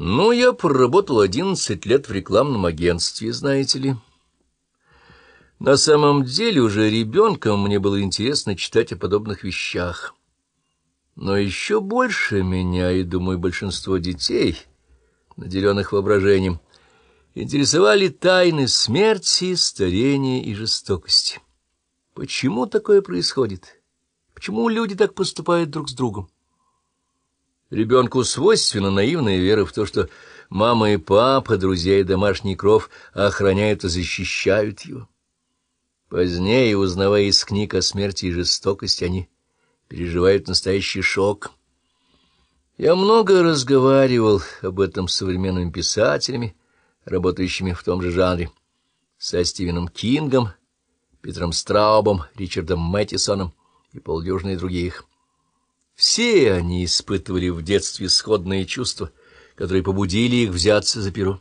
Ну, я проработал одиннадцать лет в рекламном агентстве, знаете ли. На самом деле уже ребенком мне было интересно читать о подобных вещах. Но еще больше меня, и, думаю, большинство детей, наделенных воображением, интересовали тайны смерти, старения и жестокости. Почему такое происходит? Почему люди так поступают друг с другом? Ребенку свойственна наивная вера в то, что мама и папа, друзья и домашний кров охраняют и защищают его. Позднее, узнавая из книг о смерти и жестокости, они переживают настоящий шок. Я много разговаривал об этом с современными писателями, работающими в том же жанре, со Стивеном Кингом, Питером Страубом, Ричардом Мэттисоном и полдюжиной других. Все они испытывали в детстве сходные чувства, которые побудили их взяться за перо.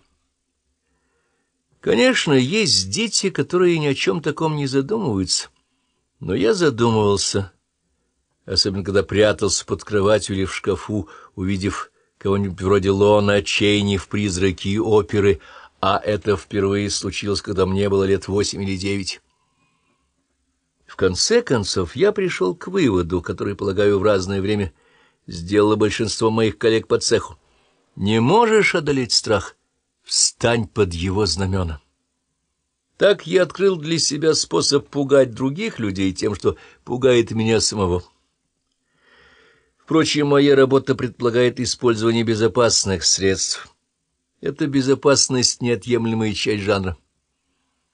Конечно, есть дети, которые ни о чем таком не задумываются, но я задумывался, особенно когда прятался под кроватью или в шкафу, увидев кого-нибудь вроде Лона Чейни в «Призраки оперы», а это впервые случилось, когда мне было лет восемь или девять. Конце концов, я пришел к выводу, который, полагаю, в разное время сделало большинство моих коллег по цеху. Не можешь одолеть страх — встань под его знамена. Так я открыл для себя способ пугать других людей тем, что пугает меня самого. Впрочем, моя работа предполагает использование безопасных средств. Это безопасность — неотъемлемая часть жанра.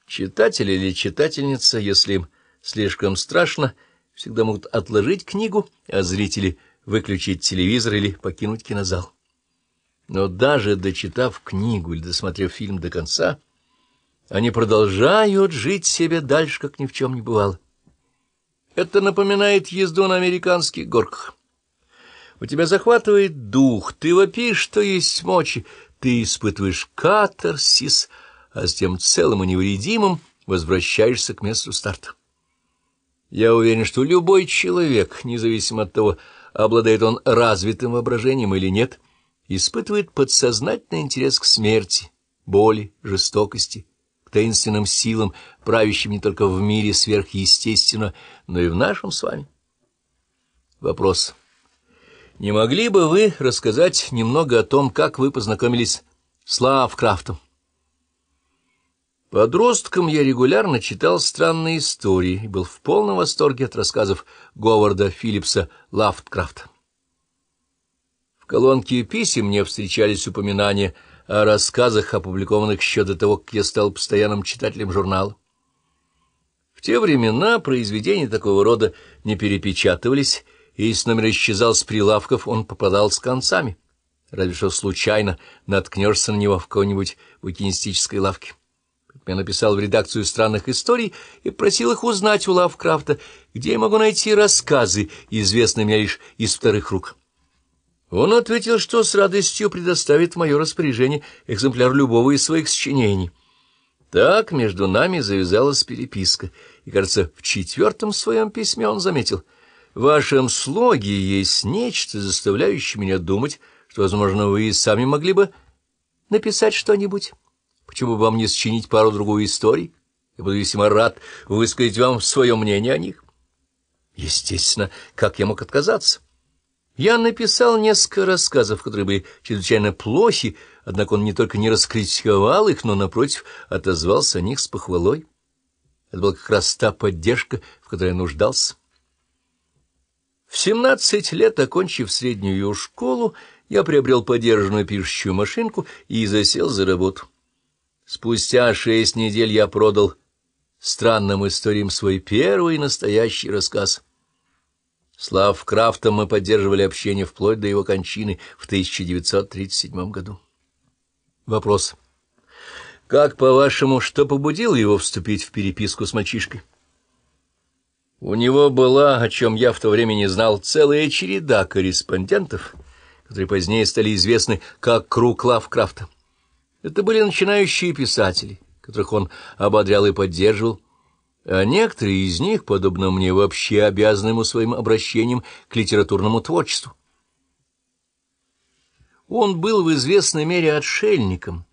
Читатель или читательница, если им слишком страшно, всегда могут отложить книгу, а зрители выключить телевизор или покинуть кинозал. Но даже дочитав книгу или досмотрев фильм до конца, они продолжают жить себе дальше, как ни в чем не бывало. Это напоминает езду на американских горках. У тебя захватывает дух, ты вопишь, что есть мочи, ты испытываешь катарсис, а с тем целым и невредимым возвращаешься к месту старта. Я уверен, что любой человек, независимо от того, обладает он развитым воображением или нет, испытывает подсознательный интерес к смерти, боли, жестокости, к таинственным силам, правящим не только в мире сверхъестественно, но и в нашем с вами. Вопрос. Не могли бы вы рассказать немного о том, как вы познакомились с Лавкрафтом? Подростком я регулярно читал странные истории и был в полном восторге от рассказов Говарда Филлипса Лавкрафта. В колонке писем мне встречались упоминания о рассказах, опубликованных еще до того, как я стал постоянным читателем журнала. В те времена произведения такого рода не перепечатывались, и если номер исчезал с прилавков, он попадал с концами, разве что случайно наткнешься на него в какой-нибудь букинистической лавке. Я написал в редакцию странных историй и просил их узнать у Лавкрафта, где я могу найти рассказы, известные мне лишь из вторых рук. Он ответил, что с радостью предоставит в мое распоряжение экземпляр любого из своих сочинений. Так между нами завязалась переписка, и, кажется, в четвертом своем письме он заметил, «В вашем слоге есть нечто, заставляющее меня думать, что, возможно, вы и сами могли бы написать что-нибудь». Почему бы вам не сочинить пару-другую историй? Я буду весьма рад высказать вам свое мнение о них. Естественно, как я мог отказаться? Я написал несколько рассказов, которые были чрезвычайно плохи, однако он не только не раскритиковал их, но, напротив, отозвался о них с похвалой. Это была как раз та поддержка, в которой я нуждался. В семнадцать лет, окончив среднюю школу, я приобрел подержанную пишущую машинку и засел за работу. Спустя шесть недель я продал странным историям свой первый настоящий рассказ. С Лавкрафтом мы поддерживали общение вплоть до его кончины в 1937 году. Вопрос. Как, по-вашему, что побудило его вступить в переписку с мальчишкой? У него была, о чем я в то время не знал, целая череда корреспондентов, которые позднее стали известны как «Круг Лавкрафта». Это были начинающие писатели, которых он ободрял и поддерживал, а некоторые из них, подобно мне, вообще обязаны ему своим обращением к литературному творчеству. Он был в известной мере отшельником,